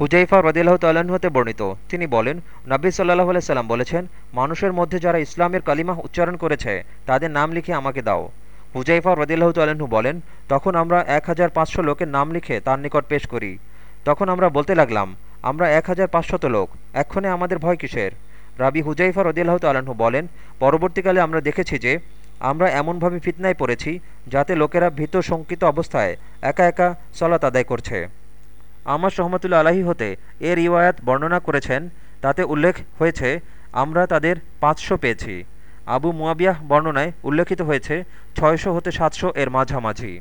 হুজাইফা রদিল্লাহ তাল্লাহ্ন হতে বর্ণিত। তিনি বলেন নব্বী সাল্লাহ সাল্লাম বলেছেন, মানুষের মধ্যে যারা ইসলামের কালিমা উচ্চারণ করেছে, তাদের নাম লিখে আমাকে দাও। হুজাইফা রদিল্লাহ তাল্লাহ্ন বলেন, তখন আমরা এক হাজার পাঁচশো লোকের নাম লিখে তার নিকট পেশ করি। তখন আমরা বলতে লাগলাম, আমরা এক হাজার পাঁচশত লোক, এক্ষণে আমাদের ভয় কিসের? রাবি হুজাইফা রদিল্লাহ তাল্লাহ্ন বলেন, পরবর্তীকালে আমরা দেখেছি যে, আমরা এমনভাবে ফিতনায় পড়েছি, যাতে লোকেরা ভীত শঙ্কিত অবস্থায় একা একা সলাত আদায় করছে। আমার সহমতুল্লা আলাহি হতে এ রিওয়ায়াত বর্ণনা করেছেন, তাতে উল্লেখ হয়েছে, আমরা তাদের পাঁচশো পেয়েছি। আবু মুয়াবিয়াহ বর্ণনায় উল্লেখিত হয়েছে, ছয়শো হতে সাতশো এর মাঝামাঝি।